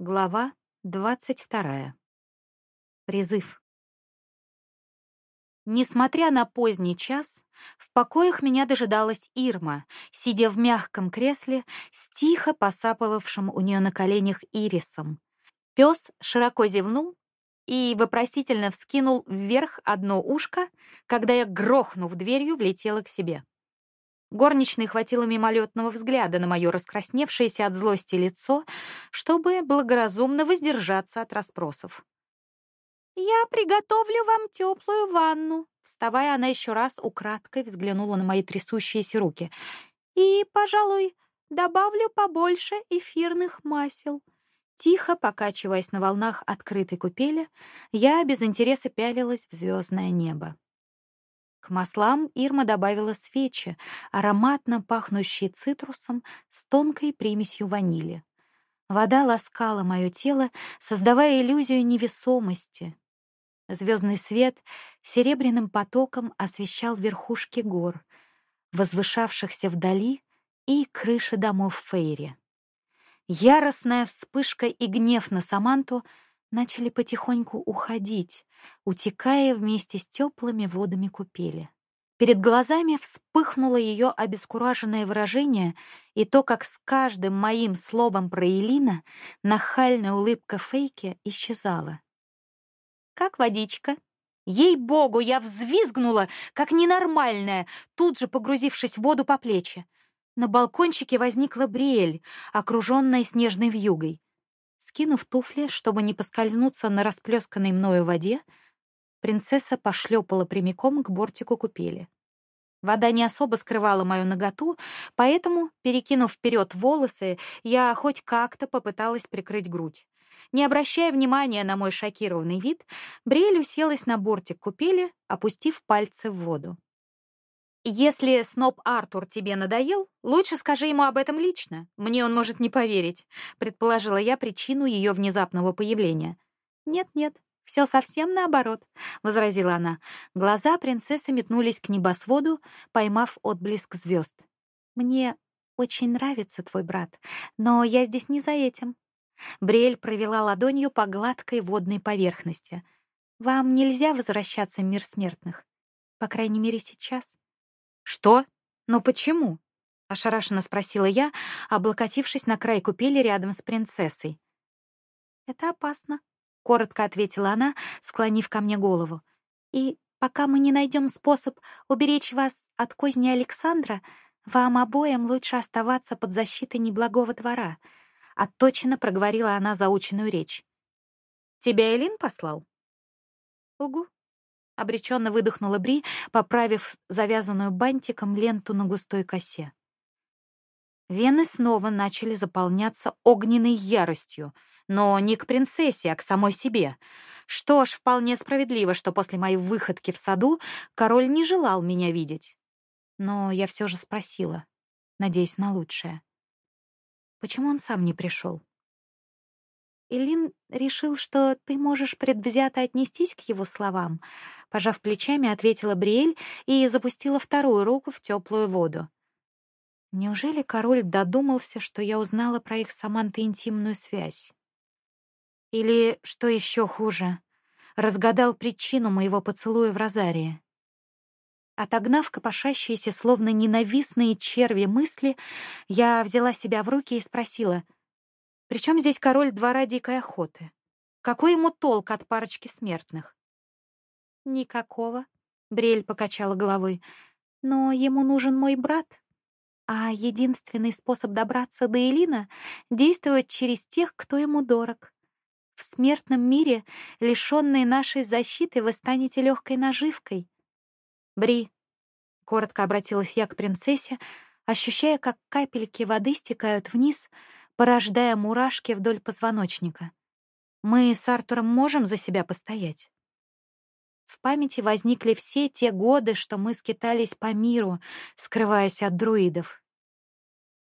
Глава двадцать вторая. Призыв. Несмотря на поздний час, в покоях меня дожидалась Ирма, сидя в мягком кресле с тихо посапывавшим у нее на коленях ирисом. Пес широко зевнул и вопросительно вскинул вверх одно ушко, когда я, грохнув дверью, влетела к себе. Горничной хватило мимолетного взгляда на мое раскрасневшееся от злости лицо, чтобы благоразумно воздержаться от расспросов. «Я приготовлю вам теплую ванну», вставая, она еще раз украдкой взглянула на мои трясущиеся руки. «И, пожалуй, добавлю побольше эфирных масел». Тихо покачиваясь на волнах открытой купели, я без интереса пялилась в звездное небо. К маслам Ирма добавила свечи, ароматно пахнущие цитрусом с тонкой примесью ванили. Вода ласкала мое тело, создавая иллюзию невесомости. Звездный свет серебряным потоком освещал верхушки гор, возвышавшихся вдали, и крыши домов Фейри. Яростная вспышка и гнев на Саманту начали потихоньку уходить, утекая вместе с теплыми водами купели. Перед глазами вспыхнуло ее обескураженное выражение и то, как с каждым моим словом про Элина нахальная улыбка Фейки исчезала. «Как водичка?» Ей-богу, я взвизгнула, как ненормальная, тут же погрузившись в воду по плечи. На балкончике возникла Бриэль, окруженная снежной вьюгой. Скинув туфли, чтобы не поскользнуться на расплесканной мною воде, принцесса пошлепала прямиком к бортику купели. Вода не особо скрывала мою наготу, поэтому, перекинув вперед волосы, я хоть как-то попыталась прикрыть грудь. Не обращая внимания на мой шокированный вид, Бриэль уселась на бортик купели, опустив пальцы в воду. Если Сноб Артур тебе надоел, лучше скажи ему об этом лично. Мне он может не поверить, предположила я причину ее внезапного появления. Нет-нет, все совсем наоборот, возразила она. Глаза принцессы метнулись к небосводу, поймав отблеск звезд. Мне очень нравится твой брат, но я здесь не за этим. Бриэль провела ладонью по гладкой водной поверхности. Вам нельзя возвращаться в мир смертных, по крайней мере сейчас. «Что? Но почему?» — ошарашенно спросила я, облокотившись на край купели рядом с принцессой. «Это опасно», — коротко ответила она, склонив ко мне голову. «И пока мы не найдем способ уберечь вас от козни Александра, вам обоим лучше оставаться под защитой неблагого двора», — отточенно проговорила она заученную речь. «Тебя Элин послал?» «Угу», Обреченно выдохнула Бри, поправив завязанную бантиком ленту на густой косе. Вены снова начали заполняться огненной яростью, но не к принцессе, а к самой себе. Что ж, вполне справедливо, что после моей выходки в саду король не желал меня видеть. Но я все же спросила, надеясь на лучшее. Почему он сам не пришел? Илин решил, что ты можешь предвзято отнестись к его словам, пожав плечами, ответила Бриэль и запустила вторую руку в теплую воду. Неужели король додумался, что я узнала про их с интимную связь? Или, что еще хуже, разгадал причину моего поцелуя в Розарии? Отогнав копошащиеся, словно ненавистные черви мысли, я взяла себя в руки и спросила — причем здесь король двора дикой охоты? Какой ему толк от парочки смертных? Никакого, Брель покачала головой. Но ему нужен мой брат. А единственный способ добраться до Элина — действовать через тех, кто ему дорог. В смертном мире, лишённой нашей защиты, вы станете легкой наживкой. Бри, коротко обратилась я к принцессе, ощущая, как капельки воды стекают вниз — порождая мурашки вдоль позвоночника. Мы с Артуром можем за себя постоять. В памяти возникли все те годы, что мы скитались по миру, скрываясь от друидов.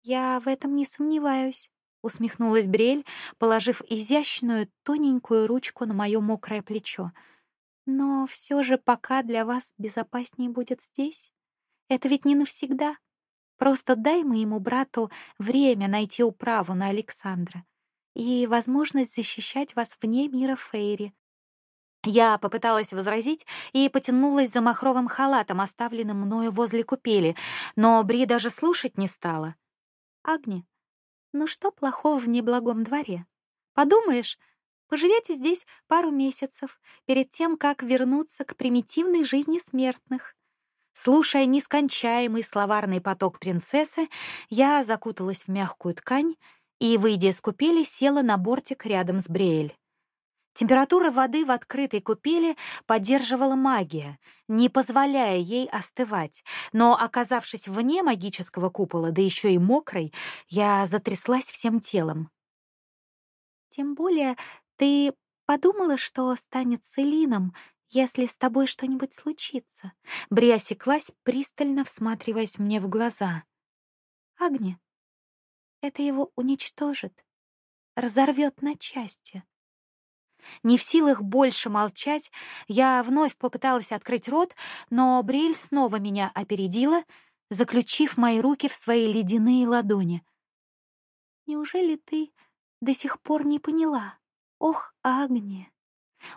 «Я в этом не сомневаюсь», — усмехнулась Брель, положив изящную тоненькую ручку на мое мокрое плечо. «Но все же пока для вас безопаснее будет здесь. Это ведь не навсегда. Просто дай моему брату время найти управу на Александра. и возможность защищать вас вне мира Фейри. Я попыталась возразить и потянулась за махровым халатом, оставленным мною возле купели, но Бри даже слушать не стала. «Агни, ну что плохого в неблагом дворе? Подумаешь, поживете здесь пару месяцев, перед тем, как вернуться к примитивной жизни смертных». Слушая нескончаемый словарный поток принцессы, я закуталась в мягкую ткань и, выйдя из купели, села на бортик рядом с Бриэль. Температура воды в открытой купели поддерживала магия, не позволяя ей остывать, но, оказавшись вне магического купола, да еще и мокрой, я затряслась всем телом. «Тем более ты подумала, что станет с Элином, если с тобой что-нибудь случится?» Бри осеклась, пристально всматриваясь мне в глаза. «Агни, это его уничтожит, разорвет на части». Не в силах больше молчать, я вновь попыталась открыть рот, но Бриль снова меня опередила, заключив мои руки в свои ледяные ладони. «Неужели ты до сих пор не поняла? Ох, Агния!»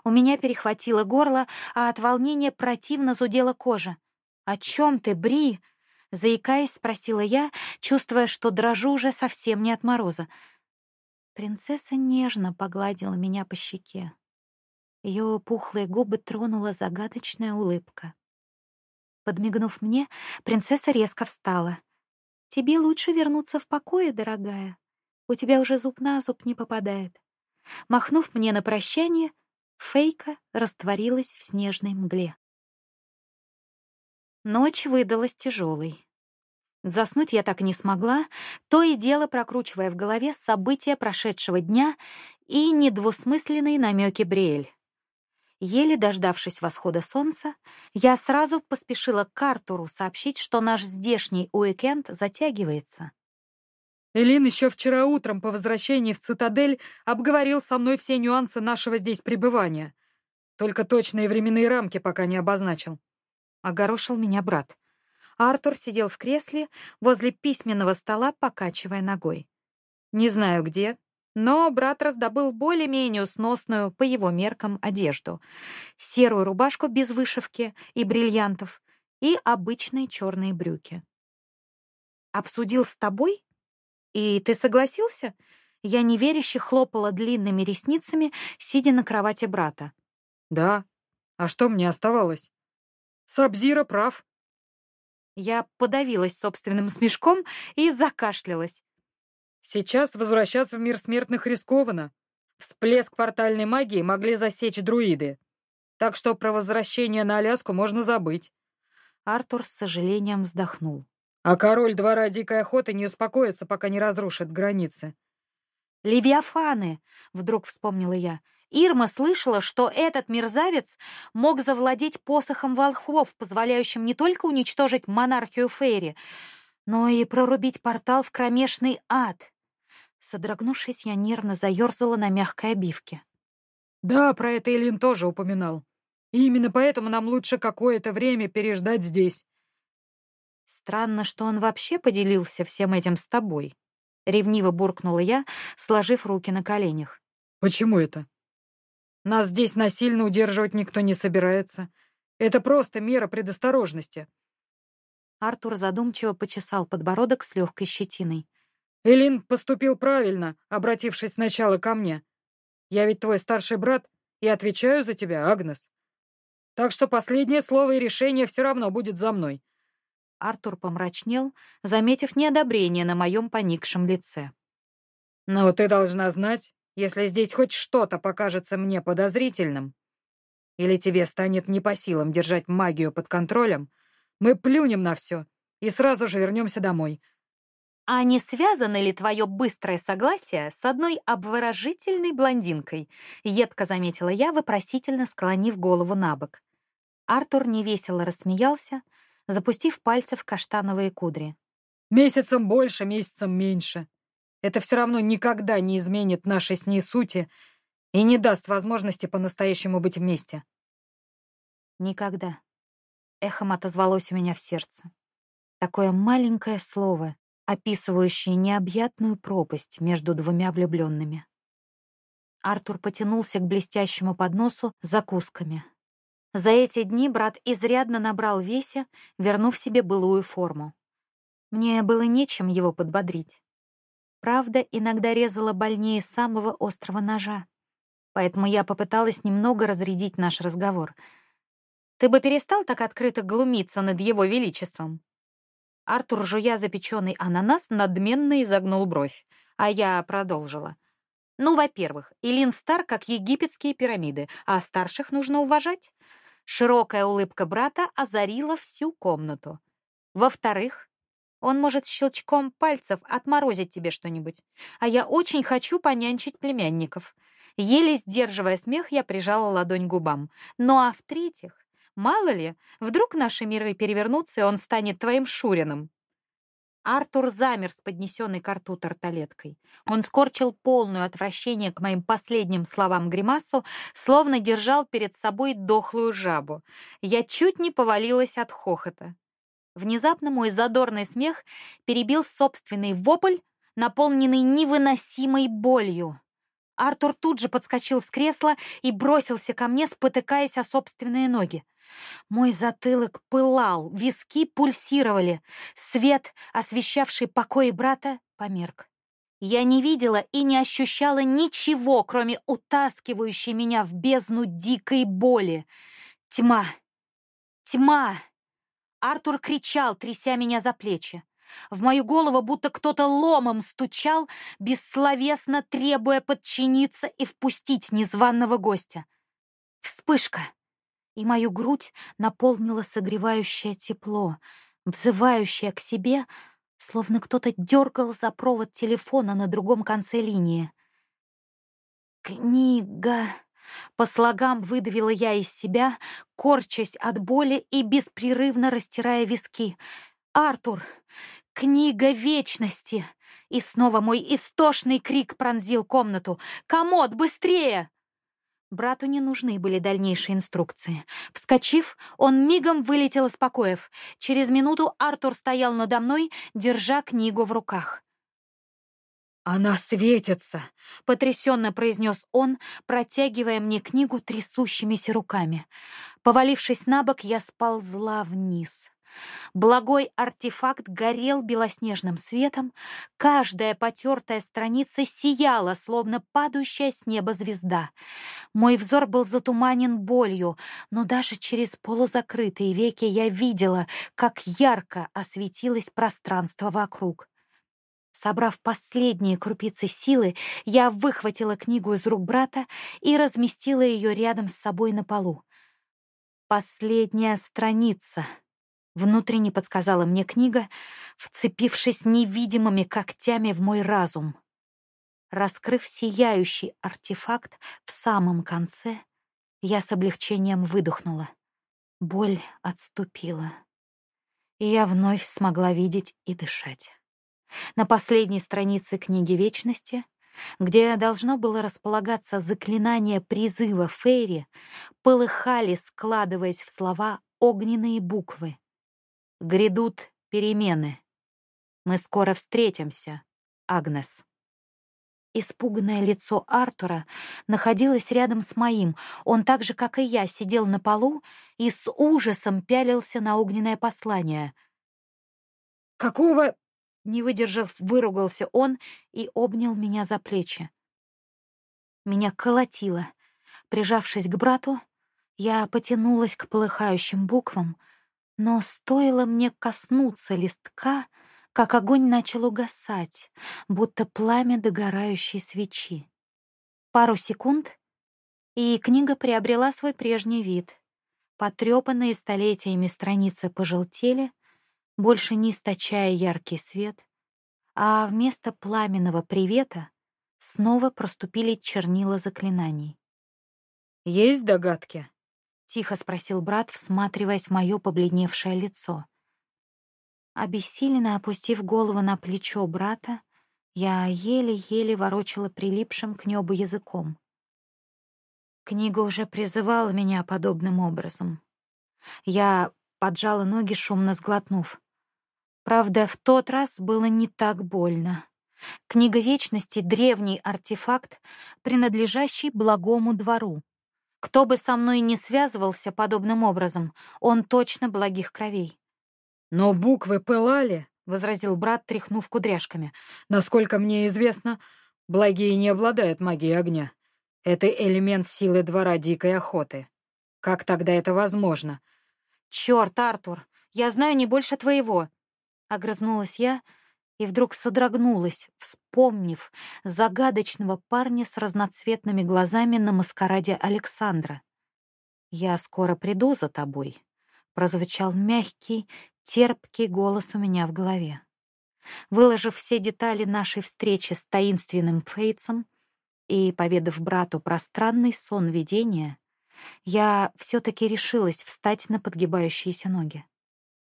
У меня перехватило горло, а от волнения противно зудела кожа. «О чем ты, Бри?» — заикаясь, спросила я, чувствуя, что дрожу уже совсем не от мороза. Принцесса нежно погладила меня по щеке. Ее пухлые губы тронула загадочная улыбка. Подмигнув мне, принцесса резко встала. «Тебе лучше вернуться в покое, дорогая. У тебя уже зуб на зуб не попадает». Махнув мне на прощание, Фейка растворилась в снежной мгле. Ночь выдалась тяжелой. Заснуть я так и не смогла, то и дело прокручивая в голове события прошедшего дня и недвусмысленные намеки Бриэль. Еле дождавшись восхода солнца, я сразу поспешила к Артуру сообщить, что наш здешний уикенд затягивается. Элин еще вчера утром по возвращении в цитадель обговорил со мной все нюансы нашего здесь пребывания. Только точные временные рамки пока не обозначил. Огорошил меня брат. Артур сидел в кресле возле письменного стола, покачивая ногой. Не знаю где, но брат раздобыл более-менее сносную по его меркам одежду. Серую рубашку без вышивки и бриллиантов и обычные черные брюки. «Обсудил с тобой? И ты согласился?» Я неверяще хлопала длинными ресницами, сидя на кровати брата. «Да. А что мне оставалось? Сабзира прав. Я подавилась собственным смешком и закашлялась. Сейчас возвращаться в мир смертных рискованно. Всплеск портальной магии могли засечь друиды. Так что про возвращение на Аляску можно забыть. Артур с сожалением вздохнул. А король двора дикой охоты не успокоится, пока не разрушит границы. «Левиафаны!» — вдруг вспомнила я. Ирма слышала, что этот мерзавец мог завладеть посохом волхвов, позволяющим не только уничтожить монархию Фейри, но и прорубить портал в кромешный ад. Содрогнувшись, я нервно заерзала на мягкой обивке. «Да, про это Элин тоже упоминал. И именно поэтому нам лучше какое-то время переждать здесь». «Странно, что он вообще поделился всем этим с тобой», — ревниво буркнула я, сложив руки на коленях. «Почему это?» Нас здесь насильно удерживать никто не собирается. Это просто мера предосторожности. Артур задумчиво почесал подбородок с легкой щетиной. Элин поступил правильно, обратившись сначала ко мне. Я ведь твой старший брат и отвечаю за тебя, Агнес. Так что последнее слово и решение все равно будет за мной. Артур помрачнел, заметив неодобрение на моем поникшем лице. «Но ты должна знать, если здесь хоть что-то покажется мне подозрительным, или тебе станет не по силам держать магию под контролем, мы плюнем на все и сразу же вернемся домой. А не связано ли твое быстрое согласие с одной обворожительной блондинкой? Едко заметила я, вопросительно склонив голову на бок. Артур невесело рассмеялся, запустив пальцы в каштановые кудри. Месяцем больше, месяцем меньше. Это все равно никогда не изменит нашей с ней сути и не даст возможности по-настоящему быть вместе. Никогда. Эхом отозвалось у меня в сердце. Такое маленькое слово, описывающее необъятную пропасть между двумя влюбленными. Артур потянулся к блестящему подносу с закусками. За эти дни брат изрядно набрал весе, вернув себе былую форму. Мне было нечем его подбодрить. Правда, иногда резала больнее самого острого ножа. Поэтому я попыталась немного разрядить наш разговор. «Ты бы перестал так открыто глумиться над его величеством?» Артур, жуя запеченный ананас, надменно изогнул бровь, а я продолжила. «Ну, во-первых, Илин стар, как египетские пирамиды, а старших нужно уважать. Широкая улыбка брата озарила всю комнату. Во-вторых, он может щелчком пальцев отморозить тебе что-нибудь. А я очень хочу понянчить племянников. Еле сдерживая смех, я прижала ладонь губам. Ну а в-третьих, мало ли, вдруг наши миры перевернутся, и он станет твоим Шурином. Артур замер с поднесенной к рту тарталеткой. Он скорчил полную отвращение к моим последним словам гримасу, словно держал перед собой дохлую жабу. Я чуть не повалилась от хохота. Внезапно мой задорный смех перебил собственный вопль, наполненный невыносимой болью. Артур тут же подскочил с кресла и бросился ко мне, спотыкаясь о собственные ноги. Мой затылок пылал, виски пульсировали. Свет, освещавший покой брата, померк. Я не видела и не ощущала ничего, кроме утаскивающей меня в бездну дикой боли. Тьма! Тьма! Артур кричал, тряся меня за плечи. В мою голову будто кто-то ломом стучал, бессловесно требуя подчиниться и впустить незваного гостя. Вспышка! и мою грудь наполнило согревающее тепло, взывающее к себе, словно кто-то дергал за провод телефона на другом конце линии. «Книга!» По слогам выдавила я из себя, корчась от боли и беспрерывно растирая виски. «Артур! Книга вечности!» И снова мой истошный крик пронзил комнату. «Комод, быстрее!» Брату не нужны были дальнейшие инструкции. Вскочив, он мигом вылетел из покоев. Через минуту Артур стоял надо мной, держа книгу в руках. «Она светится!» — потрясенно произнес он, протягивая мне книгу трясущимися руками. Повалившись на бок, я сползла вниз. Благой артефакт горел белоснежным светом, каждая потертая страница сияла, словно падающая с неба звезда. Мой взор был затуманен болью, но даже через полузакрытые веки я видела, как ярко осветилось пространство вокруг. Собрав последние крупицы силы, я выхватила книгу из рук брата и разместила ее рядом с собой на полу. Последняя страница — Внутренне подсказала мне книга, вцепившись невидимыми когтями в мой разум. Раскрыв сияющий артефакт в самом конце, я с облегчением выдохнула. Боль отступила, и я вновь смогла видеть и дышать. На последней странице книги Вечности, где должно было располагаться заклинание призыва Фейри, полыхали, складываясь в слова, огненные буквы. Грядут перемены. Мы скоро встретимся, Агнес. Испуганное лицо Артура находилось рядом с моим. Он так же, как и я, сидел на полу и с ужасом пялился на огненное послание. «Какого...» — не выдержав, выругался он и обнял меня за плечи. Меня колотило. Прижавшись к брату, я потянулась к полыхающим буквам — но стоило мне коснуться листка, как огонь начал угасать, будто пламя догорающей свечи. Пару секунд, и книга приобрела свой прежний вид. Потрепанные столетиями страницы пожелтели, больше не источая яркий свет, а вместо пламенного привета снова проступили чернила заклинаний. «Есть догадки?» Тихо спросил брат, всматриваясь в мое побледневшее лицо. Обессиленно опустив голову на плечо брата, я еле-еле ворочала прилипшим к небу языком. Книга уже призывала меня подобным образом. Я поджала ноги, шумно сглотнув. Правда, в тот раз было не так больно. Книга Вечности — древний артефакт, принадлежащий благому двору. Кто бы со мной не связывался подобным образом, он точно благих кровей. «Но буквы пылали», — возразил брат, тряхнув кудряшками. «Насколько мне известно, благие не обладают магией огня. Это элемент силы двора дикой охоты. Как тогда это возможно?» «Черт, Артур, я знаю не больше твоего!» Огрызнулась я и вдруг содрогнулась, вспомнив загадочного парня с разноцветными глазами на маскараде Александра. «Я скоро приду за тобой», — прозвучал мягкий, терпкий голос у меня в голове. Выложив все детали нашей встречи с таинственным Фейтсом и поведав брату про странный сон видения, я все-таки решилась встать на подгибающиеся ноги.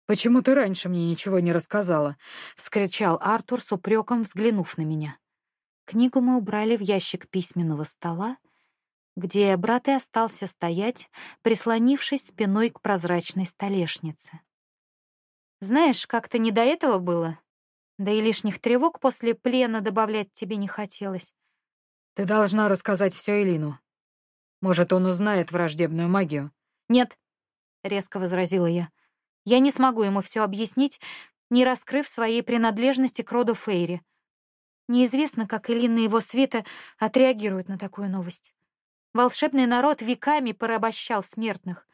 «Почему ты раньше мне ничего не рассказала?» — вскричал Артур с упреком, взглянув на меня. Книгу мы убрали в ящик письменного стола, где брат и остался стоять, прислонившись спиной к прозрачной столешнице. «Знаешь, как-то не до этого было. Да и лишних тревог после плена добавлять тебе не хотелось». «Ты должна рассказать все Элину. Может, он узнает враждебную магию?» «Нет», — резко возразила я. «Я не смогу ему все объяснить, не раскрыв своей принадлежности к роду Фейри. Неизвестно, как Элина и его света отреагируют на такую новость. Волшебный народ веками порабощал смертных.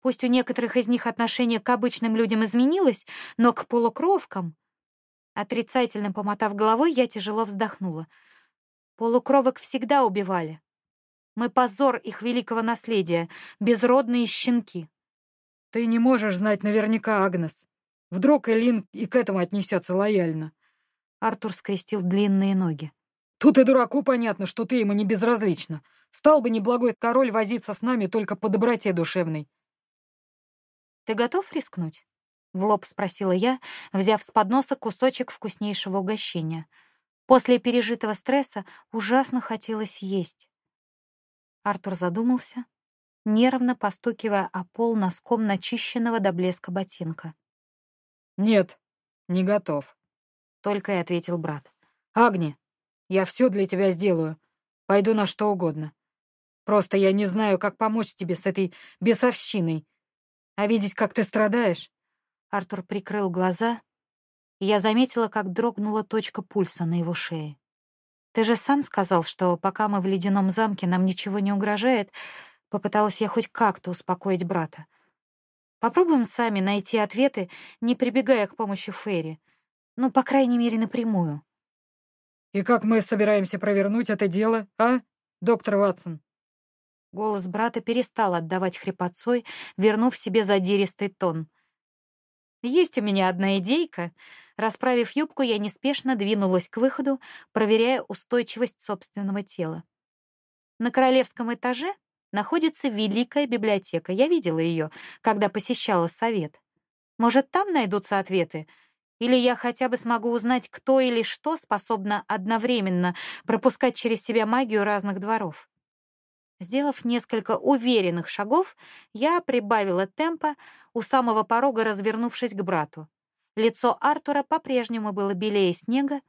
Пусть у некоторых из них отношение к обычным людям изменилось, но к полукровкам... Отрицательно помотав головой, я тяжело вздохнула. Полукровок всегда убивали. Мы позор их великого наследия, безродные щенки. Ты не можешь знать наверняка, Агнес. Вдруг Элин и к этому отнесется лояльно. Артур скрестил длинные ноги. Тут и дураку понятно, что ты ему не безразлична. Стал бы неблагой король возиться с нами только по доброте душевной. Ты готов рискнуть? В лоб спросила я, взяв с подноса кусочек вкуснейшего угощения. После пережитого стресса ужасно хотелось есть. Артур задумался, нервно постукивая о пол носком начищенного до блеска ботинка. «Нет, не готов», — только и ответил брат. «Агни, я все для тебя сделаю. Пойду на что угодно. Просто я не знаю, как помочь тебе с этой бесовщиной. А видеть, как ты страдаешь...» Артур прикрыл глаза, и я заметила, как дрогнула точка пульса на его шее. Ты же сам сказал, что пока мы в ледяном замке, нам ничего не угрожает. Попыталась я хоть как-то успокоить брата. Попробуем сами найти ответы, не прибегая к помощи Ферри. Ну, по крайней мере, напрямую. «И как мы собираемся провернуть это дело, а, доктор Ватсон?» Голос брата перестал отдавать хрипотцой, вернув себе задиристый тон. «Есть у меня одна идейка», Расправив юбку, я неспешно двинулась к выходу, проверяя устойчивость собственного тела. На королевском этаже находится Великая библиотека. Я видела ее, когда посещала совет. Может, там найдутся ответы? Или я хотя бы смогу узнать, кто или что способно одновременно пропускать через себя магию разных дворов? Сделав несколько уверенных шагов, я прибавила темпа, у самого порога развернувшись к брату. Лицо Артура по-прежнему было белее снега,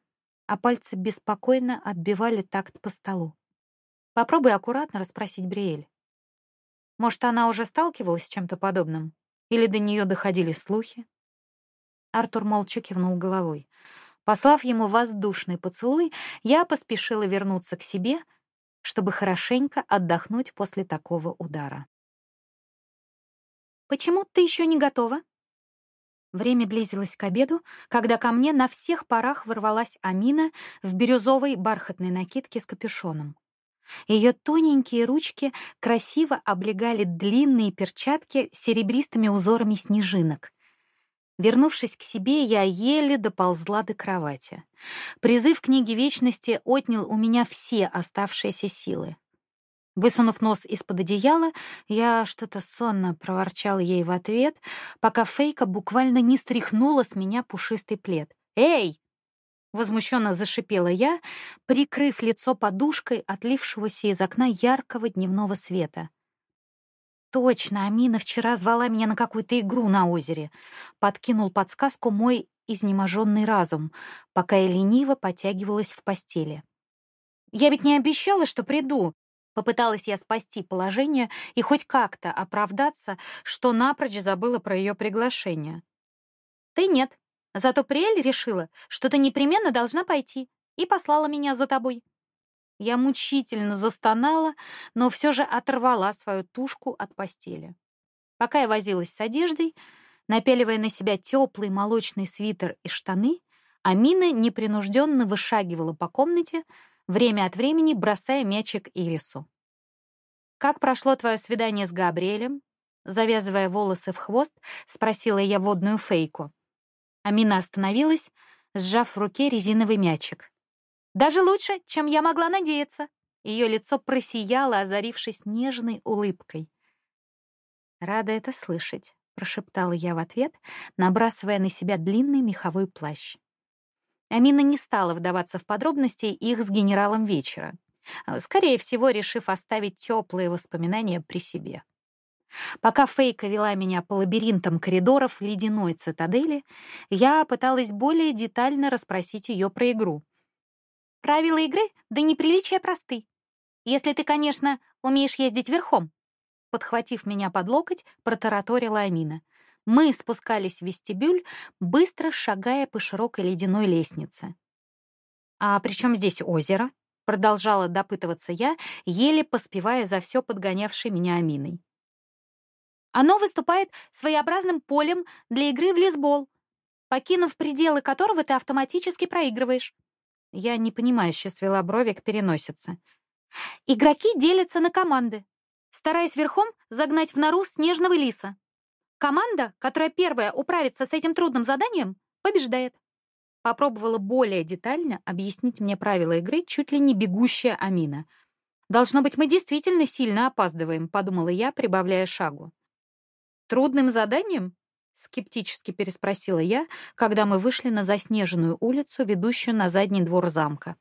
а пальцы беспокойно отбивали такт по столу. Попробуй аккуратно расспросить Бриэль. Может, она уже сталкивалась с чем-то подобным? Или до нее доходили слухи? Артур молча кивнул головой. Послав ему воздушный поцелуй, я поспешила вернуться к себе, чтобы хорошенько отдохнуть после такого удара. «Почему ты еще не готова?» Время близилось к обеду, когда ко мне на всех парах ворвалась Амина в бирюзовой бархатной накидке с капюшоном. Ее тоненькие ручки красиво облегали длинные перчатки серебристыми узорами снежинок. Вернувшись к себе, я еле доползла до кровати. Призыв книги Вечности отнял у меня все оставшиеся силы. Высунув нос из-под одеяла, я что-то сонно проворчал ей в ответ, пока Фейка буквально не стряхнула с меня пушистый плед. «Эй!» — возмущенно зашипела я, прикрыв лицо подушкой отлившегося из окна яркого дневного света. «Точно, Амина вчера звала меня на какую-то игру на озере», — подкинул подсказку мой изнеможенный разум, пока я лениво потягивалась в постели. «Я ведь не обещала, что приду!» Попыталась я спасти положение и хоть как-то оправдаться, что напрочь забыла про ее приглашение. «Ты нет. Зато Приэль решила, что ты непременно должна пойти, и послала меня за тобой». Я мучительно застонала, но все же оторвала свою тушку от постели. Пока я возилась с одеждой, напяливая на себя теплый молочный свитер и штаны, Амина непринужденно вышагивала по комнате, время от времени бросая мячик Ирису. «Как прошло твое свидание с Габриэлем?» Завязывая волосы в хвост, спросила я водную фейку. Амина остановилась, сжав в руке резиновый мячик. «Даже лучше, чем я могла надеяться!» Ее лицо просияло, озарившись нежной улыбкой. «Рада это слышать», — прошептала я в ответ, набрасывая на себя длинный меховой плащ. Амина не стала вдаваться в подробности их с генералом вечера, скорее всего, решив оставить теплые воспоминания при себе. Пока Фейка вела меня по лабиринтам коридоров ледяной цитадели, я пыталась более детально расспросить ее про игру. Правила игры до неприличия просты. Если ты, конечно, умеешь ездить верхом. Подхватив меня под локоть, протараторила Амина. Мы спускались в вестибюль, быстро шагая по широкой ледяной лестнице. «А при чем здесь озеро?» — продолжала допытываться я, еле поспевая за все подгонявшей меня Аминой. «Оно выступает своеобразным полем для игры в лесбол, покинув пределы которого ты автоматически проигрываешь». Я непонимающе свела брови к переносице. «Игроки делятся на команды, стараясь верхом загнать в нору снежного лиса. Команда, которая первая управится с этим трудным заданием, побеждает. Попробовала более детально объяснить мне правила игры чуть ли не бегущая Амина. «Должно быть, мы действительно сильно опаздываем», — подумала я, прибавляя шагу. «Трудным заданием?» — скептически переспросила я, когда мы вышли на заснеженную улицу, ведущую на задний двор замка.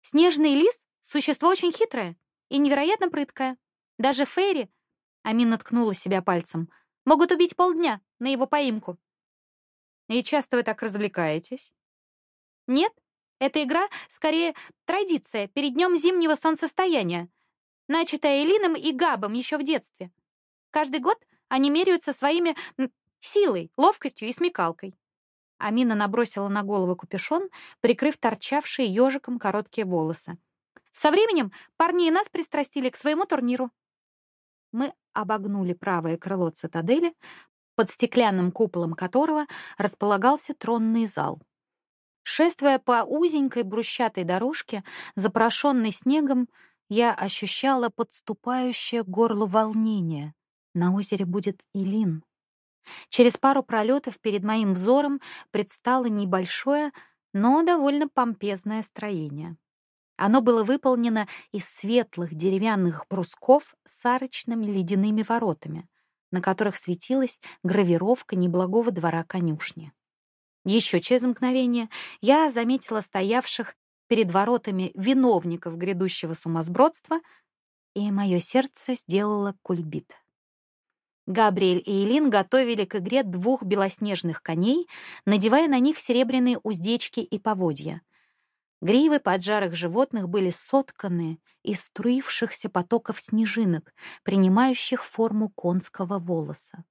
«Снежный лис — существо очень хитрое и невероятно прыткое. Даже Фейри, Амина ткнула себя пальцем, могут убить полдня на его поимку. И часто вы так развлекаетесь? Нет, эта игра скорее традиция перед днем зимнего солнцестояния, начатая Элином и Габом еще в детстве. Каждый год они меряются своими силой, ловкостью и смекалкой. Амина набросила на голову капюшон, прикрыв торчавшие ежиком короткие волосы. Со временем парни и нас пристрастили к своему турниру мы обогнули правое крыло цитадели, под стеклянным куполом которого располагался тронный зал. Шествуя по узенькой брусчатой дорожке, запорошенной снегом, я ощущала подступающее к горлу волнение. На озере будет Илин. Через пару пролетов перед моим взором предстало небольшое, но довольно помпезное строение. Оно было выполнено из светлых деревянных брусков с арочными ледяными воротами, на которых светилась гравировка неблагого двора конюшни. Еще через мгновение я заметила стоявших перед воротами виновников грядущего сумасбродства, и мое сердце сделало кульбит. Габриэль и Элин готовили к игре двух белоснежных коней, надевая на них серебряные уздечки и поводья — Гривы поджарых животных были сотканы из струившихся потоков снежинок, принимающих форму конского волоса.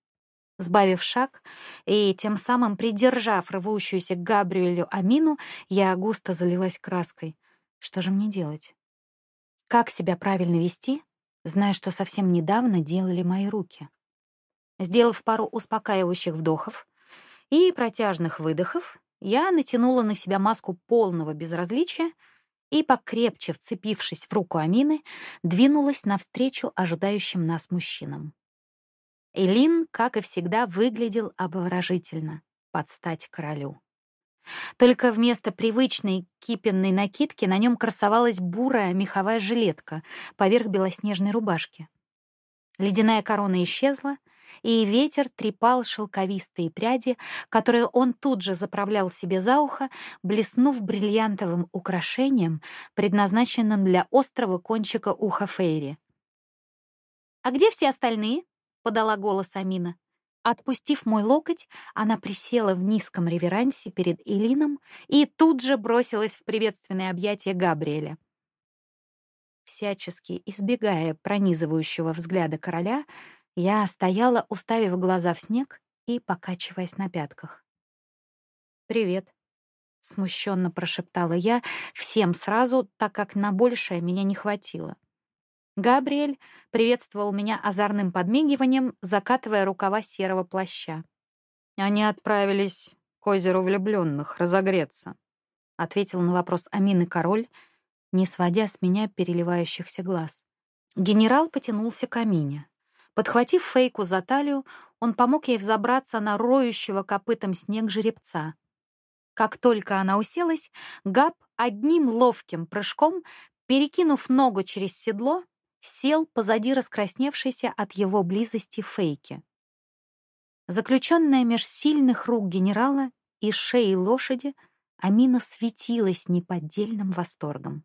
Сбавив шаг и тем самым придержав рвущуюся к Габриэлю Амину, я густо залилась краской. Что же мне делать? Как себя правильно вести, зная, что совсем недавно делали мои руки? Сделав пару успокаивающих вдохов и протяжных выдохов, я натянула на себя маску полного безразличия и, покрепче вцепившись в руку Амины, двинулась навстречу ожидающим нас мужчинам. Элин, как и всегда, выглядел обворожительно, под стать королю. Только вместо привычной кипенной накидки на нем красовалась бурая меховая жилетка поверх белоснежной рубашки. Ледяная корона исчезла, и ветер трепал шелковистые пряди, которые он тут же заправлял себе за ухо, блеснув бриллиантовым украшением, предназначенным для острого кончика уха Фейри. «А где все остальные?» — подала голос Амина. Отпустив мой локоть, она присела в низком реверансе перед Элином и тут же бросилась в приветственное объятие Габриэля. Всячески избегая пронизывающего взгляда короля, я стояла, уставив глаза в снег и покачиваясь на пятках. «Привет», — смущенно прошептала я всем сразу, так как на большее меня не хватило. Габриэль приветствовал меня озорным подмигиванием, закатывая рукава серого плаща. «Они отправились к озеру влюбленных разогреться», — ответил на вопрос Амины король, не сводя с меня переливающихся глаз. Генерал потянулся к Амине. Подхватив Фейку за талию, он помог ей взобраться на роющего копытом снег жеребца. Как только она уселась, Габ одним ловким прыжком, перекинув ногу через седло, сел позади раскрасневшейся от его близости Фейки. Заключенная меж сильных рук генерала и шеи лошади, Амина светилась неподдельным восторгом.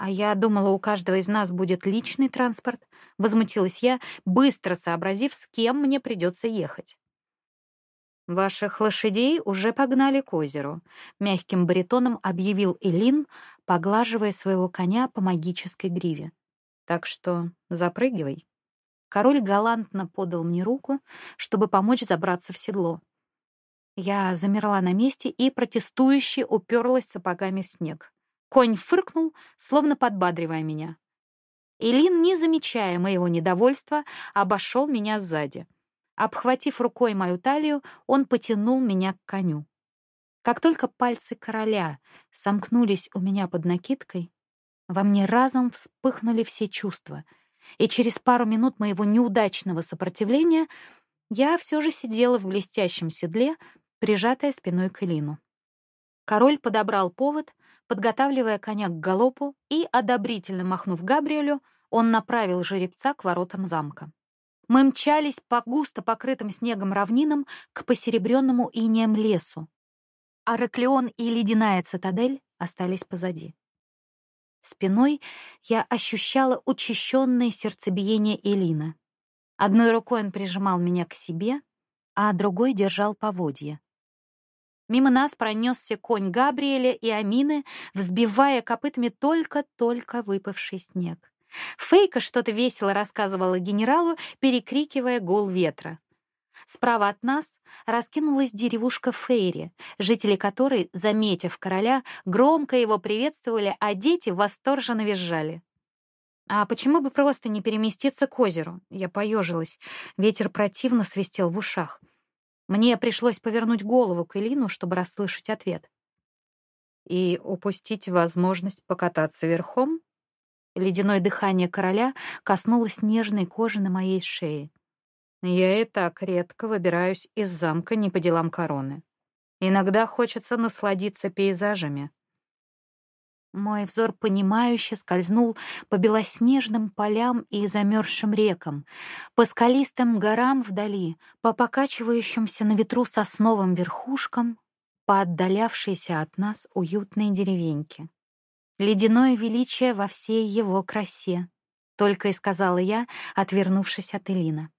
«А я думала, у каждого из нас будет личный транспорт», — возмутилась я, быстро сообразив, с кем мне придется ехать. «Ваших лошадей уже погнали к озеру», — мягким баритоном объявил Элин, поглаживая своего коня по магической гриве. Так что запрыгивай. Король галантно подал мне руку, чтобы помочь забраться в седло. Я замерла на месте и протестующе уперлась сапогами в снег. Конь фыркнул, словно подбадривая меня. Илин, не замечая моего недовольства, обошел меня сзади. Обхватив рукой мою талию, он потянул меня к коню. Как только пальцы короля сомкнулись у меня под накидкой, во мне разом вспыхнули все чувства, и через пару минут моего неудачного сопротивления я все же сидела в блестящем седле, прижатая спиной к Элину. Король подобрал повод, подготавливая коня к галопу, и, одобрительно махнув Габриэлю, он направил жеребца к воротам замка. Мы мчались по густо покрытым снегом равнинам к посеребренному инеем лесу. Араклеон и ледяная цитадель остались позади. Спиной я ощущала учащенное сердцебиение Элина. Одной рукой он прижимал меня к себе, а другой держал поводья. Мимо нас пронесся конь Габриэля и Амины, взбивая копытами только-только выпавший снег. Фейка что-то весело рассказывала генералу, перекрикивая гул ветра. Справа от нас раскинулась деревушка Фейри, жители которой, заметив короля, громко его приветствовали, а дети восторженно визжали. А почему бы просто не переместиться к озеру? Я поежилась. Ветер противно свистел в ушах. Мне пришлось повернуть голову к Элину, чтобы расслышать ответ. И упустить возможность покататься верхом? Ледяное дыхание короля коснулось нежной кожи на моей шее. Я и так редко выбираюсь из замка не по делам короны. Иногда хочется насладиться пейзажами. Мой взор понимающе скользнул по белоснежным полям и замерзшим рекам, по скалистым горам вдали, по покачивающимся на ветру сосновым верхушкам, по отдалявшейся от нас уютной деревеньке. Ледяное величие во всей его красе, только и сказала я, отвернувшись от Элина.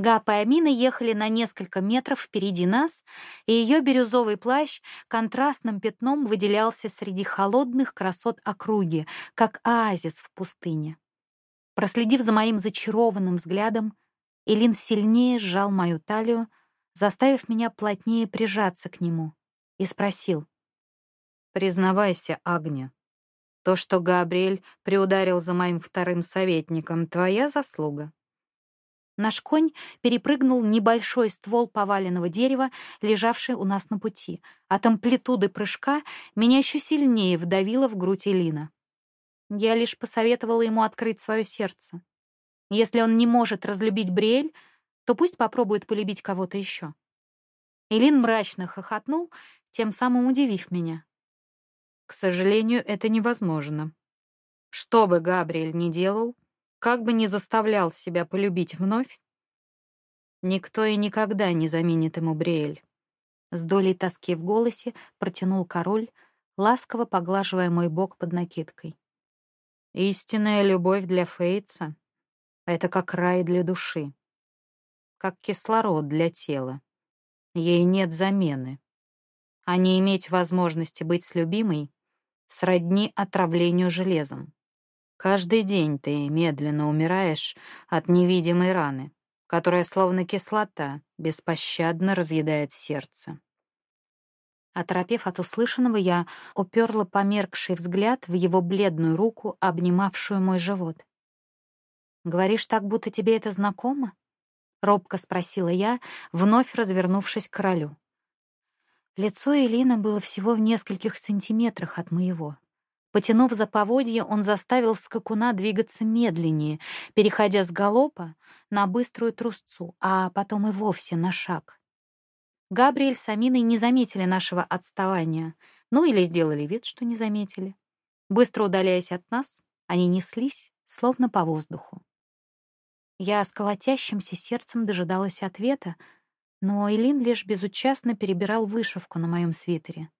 Гапа и Амина ехали на несколько метров впереди нас, и ее бирюзовый плащ контрастным пятном выделялся среди холодных красот округи, как оазис в пустыне. Проследив за моим зачарованным взглядом, Элин сильнее сжал мою талию, заставив меня плотнее прижаться к нему, и спросил. «Признавайся, Агня, то, что Габриэль приударил за моим вторым советником, твоя заслуга?» Наш конь перепрыгнул небольшой ствол поваленного дерева, лежавший у нас на пути. От амплитуды прыжка меня еще сильнее вдавило в грудь Элина. Я лишь посоветовала ему открыть свое сердце. Если он не может разлюбить Бриэль, то пусть попробует полюбить кого-то еще. Элин мрачно хохотнул, тем самым удивив меня. К сожалению, это невозможно. Что бы Габриэль ни делал, как бы ни заставлял себя полюбить вновь, никто и никогда не заменит ему Бриэль. С долей тоски в голосе протянул король, ласково поглаживая мой бок под накидкой. Истинная любовь для Фейтса — это как рай для души. как кислород для тела. Ей нет замены. А не иметь возможности быть с любимой сродни отравлению железом. Каждый день ты медленно умираешь от невидимой раны, которая, словно кислота, беспощадно разъедает сердце. Оторопев от услышанного, я уперла померкший взгляд в его бледную руку, обнимавшую мой живот. «Говоришь так, будто тебе это знакомо?» — робко спросила я, вновь развернувшись к королю. Лицо Элины было всего в нескольких сантиметрах от моего. Потянув за поводье, он заставил скакуна двигаться медленнее, переходя с галопа на быструю трусцу, а потом и вовсе на шаг. Габриэль с Аминой не заметили нашего отставания, ну или сделали вид, что не заметили. Быстро удаляясь от нас, они неслись, словно по воздуху. Я с колотящимся сердцем дожидалась ответа, но Элин лишь безучастно перебирал вышивку на моем свитере.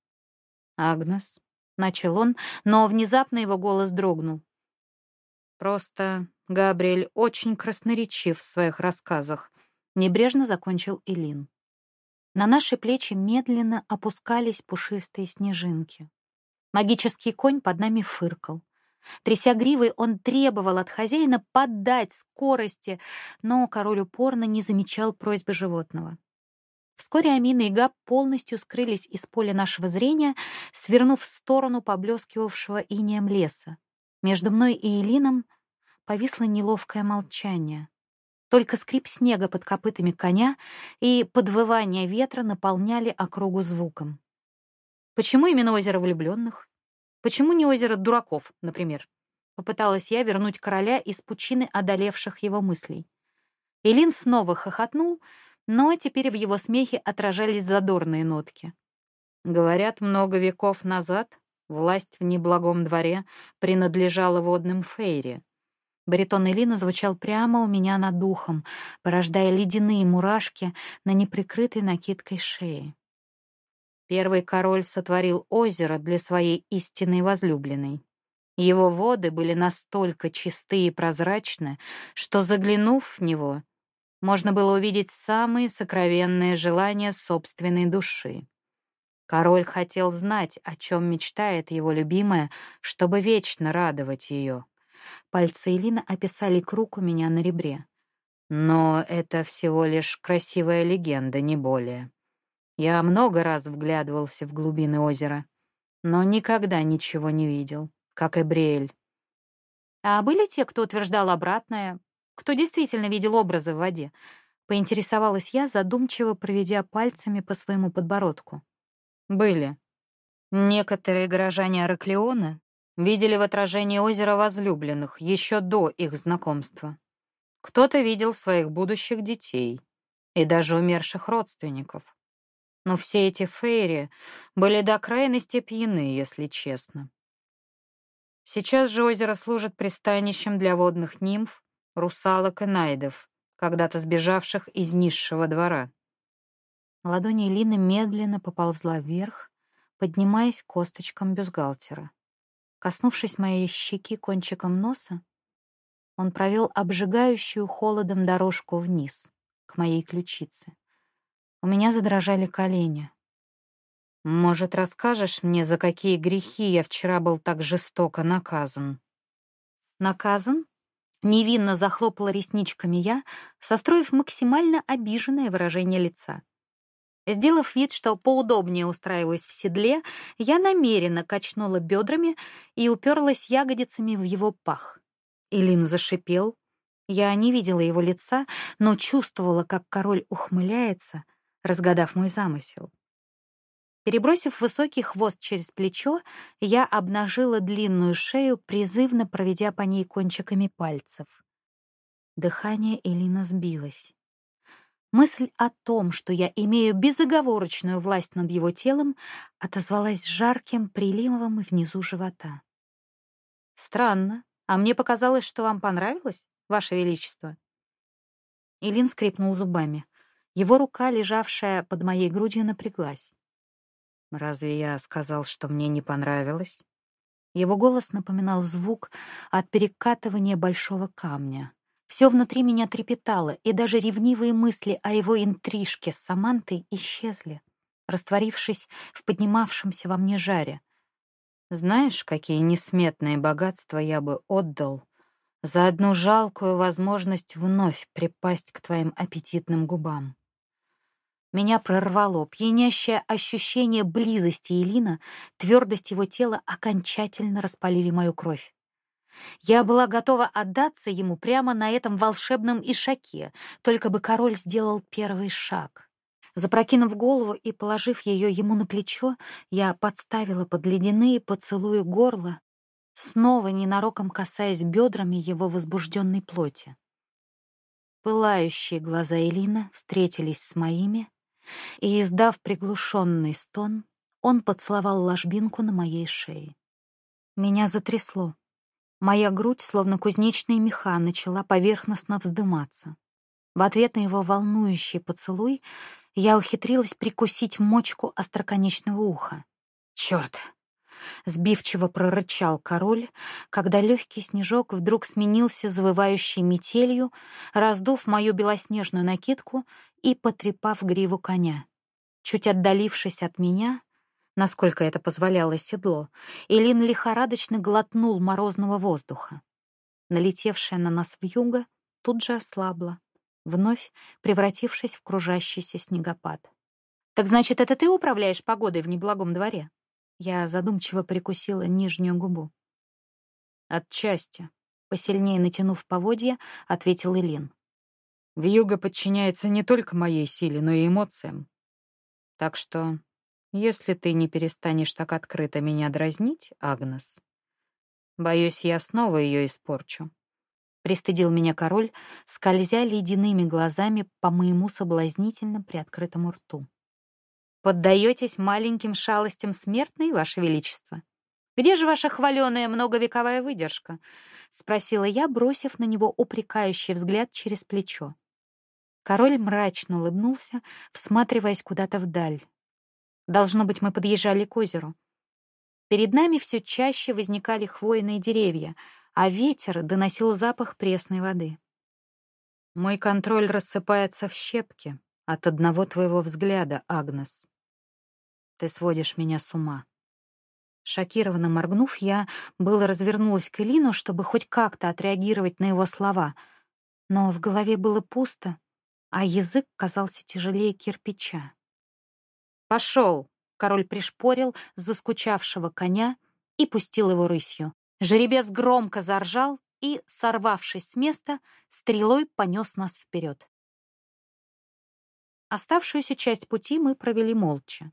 «Агнес», — начал он, но внезапно его голос дрогнул. «Просто Габриэль очень красноречив в своих рассказах», — небрежно закончил Элин. На наши плечи медленно опускались пушистые снежинки. Магический конь под нами фыркал. Тряся гривой, он требовал от хозяина поддать скорости, но король упорно не замечал просьбы животного. Вскоре Амина и Габ полностью скрылись из поля нашего зрения, свернув в сторону поблескивавшего инеем леса. Между мной и Элином повисло неловкое молчание. Только скрип снега под копытами коня и подвывание ветра наполняли округу звуком. Почему именно озеро влюбленных? Почему не озеро дураков, например? Попыталась я вернуть короля из пучины одолевших его мыслей. Элин снова хохотнул, но теперь в его смехе отражались задорные нотки. Говорят, много веков назад власть в неблагом дворе принадлежала водным фейре. Баритон Элина звучал прямо у меня над духом, порождая ледяные мурашки на неприкрытой накидкой шеи. Первый король сотворил озеро для своей истинной возлюбленной. Его воды были настолько чисты и прозрачны, что, заглянув в него, можно было увидеть самые сокровенные желания собственной души. Король хотел знать, о чем мечтает его любимая, чтобы вечно радовать ее. Пальцы Элины описали круг у меня на ребре. Но это всего лишь красивая легенда, не более. Я много раз вглядывался в глубины озера, но никогда ничего не видел, как и Бриэль. А были те, кто утверждал обратное, кто действительно видел образы в воде? Поинтересовалась я, задумчиво проведя пальцами по своему подбородку. Были. Некоторые горожане Араклеона видели в отражении озера возлюбленных еще до их знакомства. Кто-то видел своих будущих детей и даже умерших родственников. Но все эти фейри были до крайности пьяны, если честно. Сейчас же озеро служит пристанищем для водных нимф, русалок и найдов, когда-то сбежавших из низшего двора. Ладонь Элины медленно поползла вверх, поднимаясь к косточкам бюстгальтера. Коснувшись моей щеки кончиком носа, он провел обжигающую холодом дорожку вниз, к моей ключице. У меня задрожали колени. «Может, расскажешь мне, за какие грехи я вчера был так жестоко наказан?» «Наказан?» Невинно захлопала ресничками я, состроив максимально обиженное выражение лица. Сделав вид, что поудобнее устраиваюсь в седле, я намеренно качнула бедрами и уперлась ягодицами в его пах. Илин зашипел. Я не видела его лица, но чувствовала, как король ухмыляется — разгадав мой замысел. Перебросив высокий хвост через плечо, я обнажила длинную шею, призывно проведя по ней кончиками пальцев. Дыхание Элина сбилось. Мысль о том, что я имею безоговорочную власть над его телом, отозвалась жарким приливом внизу живота. «Странно. А мне показалось, что вам понравилось, Ваше Величество?» Илин скрипнул зубами. Его рука, лежавшая под моей грудью, напряглась. «Разве я сказал, что мне не понравилось?» Его голос напоминал звук от перекатывания большого камня. Все внутри меня трепетало, и даже ревнивые мысли о его интрижке с Самантой исчезли, растворившись в поднимавшемся во мне жаре. Знаешь, какие несметные богатства я бы отдал за одну жалкую возможность вновь припасть к твоим аппетитным губам. Меня прорвало пьянящее ощущение близости Элина, твердость его тела окончательно распалили мою кровь. Я была готова отдаться ему прямо на этом волшебном ишаке, только бы король сделал первый шаг. Запрокинув голову и положив ее ему на плечо, я подставила под ледяные поцелуи горло, снова ненароком касаясь бедрами его возбужденной плоти. Пылающие глаза Элина встретились с моими, и, издав приглушенный стон, он поцеловал ложбинку на моей шее. Меня затрясло. Моя грудь, словно кузнечные меха, начала поверхностно вздыматься. В ответ на его волнующий поцелуй я ухитрилась прикусить мочку остроконечного уха. «Черт!» — сбивчиво прорычал король, когда легкий снежок вдруг сменился завывающей метелью, раздув мою белоснежную накидку и потрепав гриву коня. Чуть отдалившись от меня, насколько это позволяло седло, Илин лихорадочно глотнул морозного воздуха. Налетевшая на нас вьюга тут же ослабла, вновь превратившись в кружащийся снегопад. «Так значит, это ты управляешь погодой в неблагом дворе?» Я задумчиво прикусила нижнюю губу. «Отчасти», — посильнее натянув поводья, ответил Илин. «Вьюга подчиняется не только моей силе, но и эмоциям. Так что если ты не перестанешь так открыто меня дразнить, Агнес, боюсь, я снова ее испорчу. Пристыдил меня король, скользя ледяными глазами по моему соблазнительно приоткрытому рту. Поддаетесь маленьким шалостям смертной, Ваше Величество? Где же ваша хваленая многовековая выдержка? Спросила я, бросив на него упрекающий взгляд через плечо. Король мрачно улыбнулся, всматриваясь куда-то вдаль, Должно быть, мы подъезжали к озеру. Перед нами все чаще возникали хвойные деревья, а ветер доносил запах пресной воды. Мой контроль рассыпается в щепки от одного твоего взгляда, Агнес. Ты сводишь меня с ума. Шокированно моргнув, я было развернулась к Элину, чтобы хоть как-то отреагировать на его слова, но в голове было пусто, а язык казался тяжелее кирпича. «Пошел!» — король пришпорил заскучавшего коня и пустил его рысью. Жеребец громко заржал и, сорвавшись с места, стрелой понес нас вперед. Оставшуюся часть пути мы провели молча.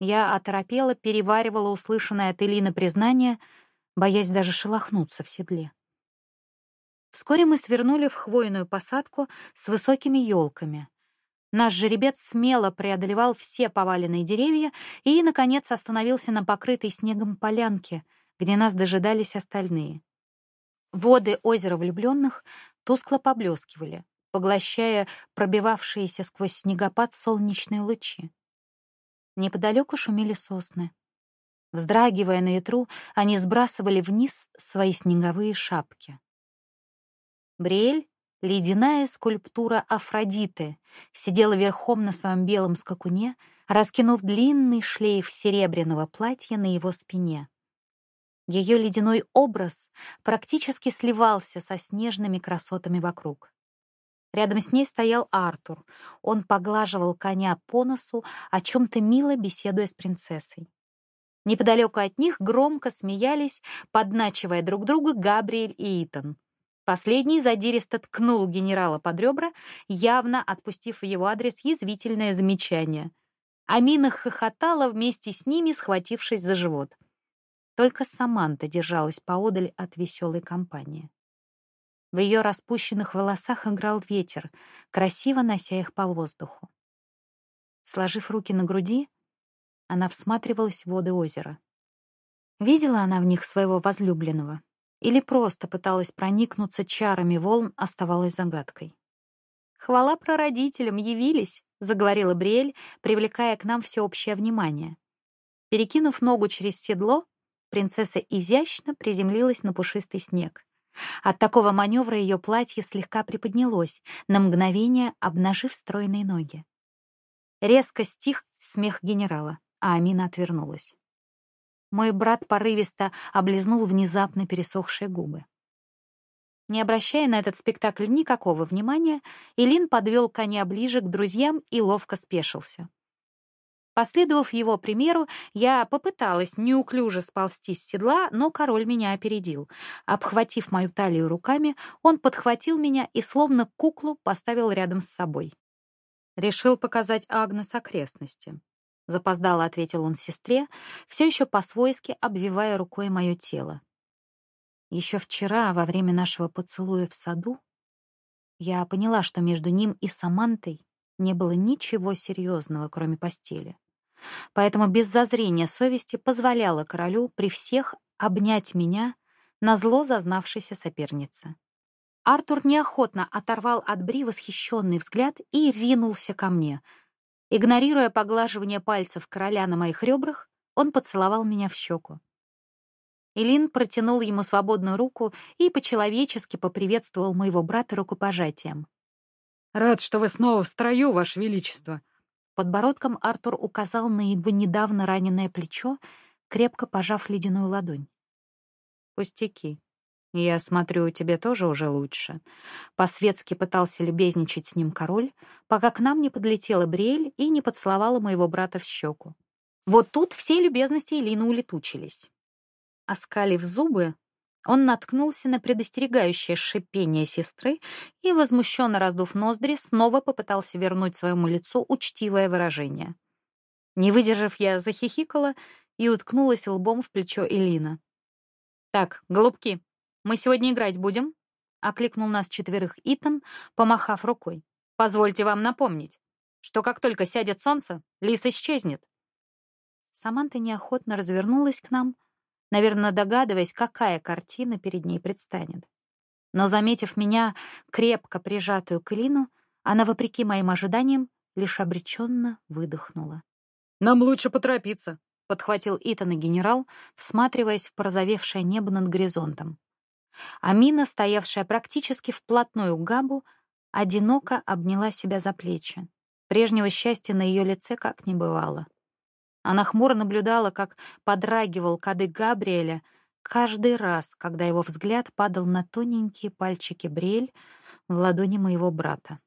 Я оторопела, переваривала услышанное от Элины признание, боясь даже шелохнуться в седле. Вскоре мы свернули в хвойную посадку с высокими елками. Наш жеребец смело преодолевал все поваленные деревья и, наконец, остановился на покрытой снегом полянке, где нас дожидались остальные. Воды озера влюбленных тускло поблескивали, поглощая пробивавшиеся сквозь снегопад солнечные лучи. Неподалеку шумели сосны. Вздрагивая на ветру, они сбрасывали вниз свои снеговые шапки. Бриэль Ледяная скульптура Афродиты сидела верхом на своем белом скакуне, раскинув длинный шлейф серебряного платья на его спине. Ее ледяной образ практически сливался со снежными красотами вокруг. Рядом с ней стоял Артур. Он поглаживал коня по носу, о чем-то мило беседуя с принцессой. Неподалеку от них громко смеялись, подначивая друг друга Габриэль и Итан. Последний задиристо ткнул генерала под ребра, явно отпустив в его адрес язвительное замечание. Амина хохотала вместе с ними, схватившись за живот. Только Саманта держалась поодаль от веселой компании. В ее распущенных волосах играл ветер, красиво нося их по воздуху. Сложив руки на груди, она всматривалась в воды озера. Видела она в них своего возлюбленного? или просто пыталась проникнуться чарами волн, оставалась загадкой. «Хвала прародителям, явились!» — заговорила Бриэль, привлекая к нам всеобщее внимание. Перекинув ногу через седло, принцесса изящно приземлилась на пушистый снег. От такого маневра ее платье слегка приподнялось, на мгновение обнажив стройные ноги. Резко стих смех генерала, а Амина отвернулась. Мой брат порывисто облизнул внезапно пересохшие губы. Не обращая на этот спектакль никакого внимания, Илин подвел коня ближе к друзьям и ловко спешился. Последовав его примеру, я попыталась неуклюже сползти с седла, но король меня опередил. Обхватив мою талию руками, он подхватил меня и словно куклу поставил рядом с собой. Решил показать Агнес окрестности. Запоздало ответил он сестре, все еще по-свойски обвивая рукой мое тело. Еще вчера, во время нашего поцелуя в саду, я поняла, что между ним и Самантой не было ничего серьезного, кроме постели. Поэтому без зазрения совести позволяла королю при всех обнять меня на зло зазнавшейся сопернице. Артур неохотно оторвал от Бри восхищенный взгляд и ринулся ко мне. Игнорируя поглаживание пальцев короля на моих ребрах, он поцеловал меня в щеку. Илин протянул ему свободную руку и по-человечески поприветствовал моего брата рукопожатием. «Рад, что вы снова в строю, Ваше Величество!» Подбородком Артур указал на его недавно раненое плечо, крепко пожав ледяную ладонь. «Пустяки. Я смотрю, тебе тоже уже лучше». По-светски пытался любезничать с ним король, пока к нам не подлетела Бриэль и не поцеловала моего брата в щеку. Вот тут все любезности Элины улетучились. Оскалив зубы, он наткнулся на предостерегающее шипение сестры и, возмущенно раздув ноздри, снова попытался вернуть своему лицу учтивое выражение. Не выдержав, я захихикала и уткнулась лбом в плечо Элина. «Так, голубки, мы сегодня играть будем?» — окликнул нас четверых Итан, помахав рукой. «Позвольте вам напомнить, что как только сядет солнце, лис исчезнет». Саманта неохотно развернулась к нам — наверное, догадываясь, какая картина перед ней предстанет. Но, заметив меня, крепко прижатую к Лину, она, вопреки моим ожиданиям, лишь обреченно выдохнула. «Нам лучше поторопиться», — подхватил Итан и генерал, всматриваясь в порозовевшее небо над горизонтом. Амина, стоявшая практически вплотную к Габу, одиноко обняла себя за плечи. Прежнего счастья на ее лице как не бывало. Она хмуро наблюдала, как подрагивал кадык Габриэля каждый раз, когда его взгляд падал на тоненькие пальчики Бриэль в ладони моего брата.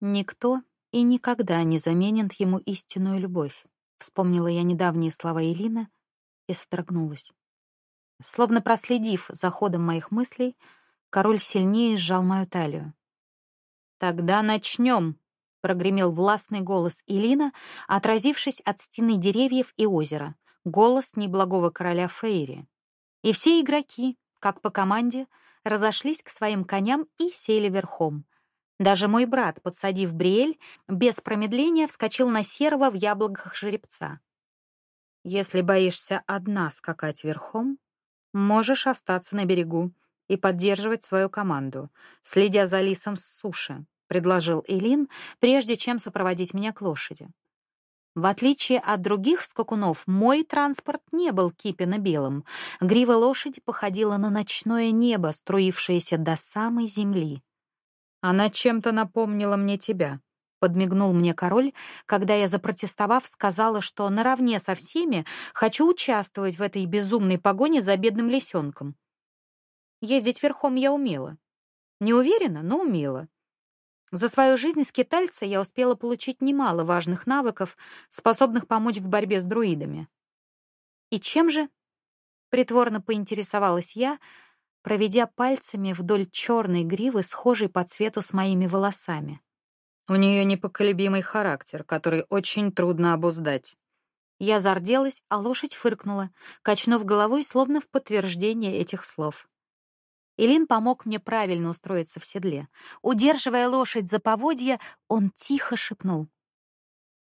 «Никто и никогда не заменит ему истинную любовь», вспомнила я недавние слова Элины и содрогнулась. Словно проследив за ходом моих мыслей, король сильнее сжал мою талию. «Тогда начнем», прогремел властный голос Илина, отразившись от стены деревьев и озера, голос неблагого короля Фейри. И все игроки, как по команде, разошлись к своим коням и сели верхом. Даже мой брат, подсадив Бриэль, без промедления вскочил на серого в яблоках жеребца. «Если боишься одна скакать верхом, можешь остаться на берегу и поддерживать свою команду, следя за лисом с суши», — предложил Элин, прежде чем сопроводить меня к лошади. В отличие от других скакунов, мой транспорт не был кипенно-белым. Грива лошади походила на ночное небо, струившееся до самой земли. «Она чем-то напомнила мне тебя», — подмигнул мне король, когда я, запротестовав, сказала, что наравне со всеми хочу участвовать в этой безумной погоне за бедным лисенком. Ездить верхом я умела. Не уверена, но умела. За свою жизнь скитальца я успела получить немало важных навыков, способных помочь в борьбе с друидами. И чем же? Притворно поинтересовалась я, проведя пальцами вдоль черной гривы, схожей по цвету с моими волосами. У нее непоколебимый характер, который очень трудно обуздать. Я зарделась, а лошадь фыркнула, качнув головой, словно в подтверждение этих слов. Илин помог мне правильно устроиться в седле. Удерживая лошадь за поводья, он тихо шепнул.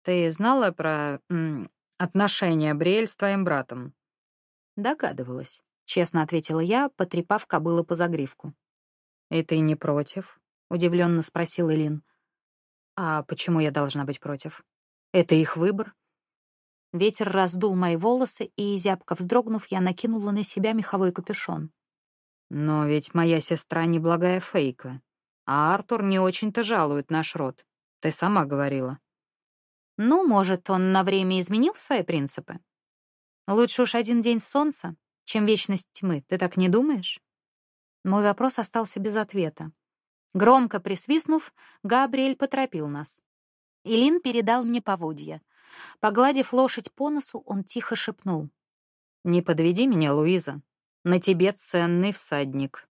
«Ты знала про м, отношения Бриэль с твоим братом?» «Догадывалась», — честно ответила я, потрепав кобылу по загривку. «И ты не против?» — удивленно спросил Илин. «А почему я должна быть против? Это их выбор». Ветер раздул мои волосы, и, зябко вздрогнув, я накинула на себя меховой капюшон. Но ведь моя сестра неблагая фейка, а Артур не очень-то жалует наш род. Ты сама говорила. Ну, может, он на время изменил свои принципы? Лучше уж один день солнца, чем вечность тьмы, ты так не думаешь? Мой вопрос остался без ответа. Громко присвистнув, Габриэль поторопил нас. Илин передал мне поводья. Погладив лошадь по носу, он тихо шепнул. «Не подведи меня, Луиза. На тебе ценный всадник».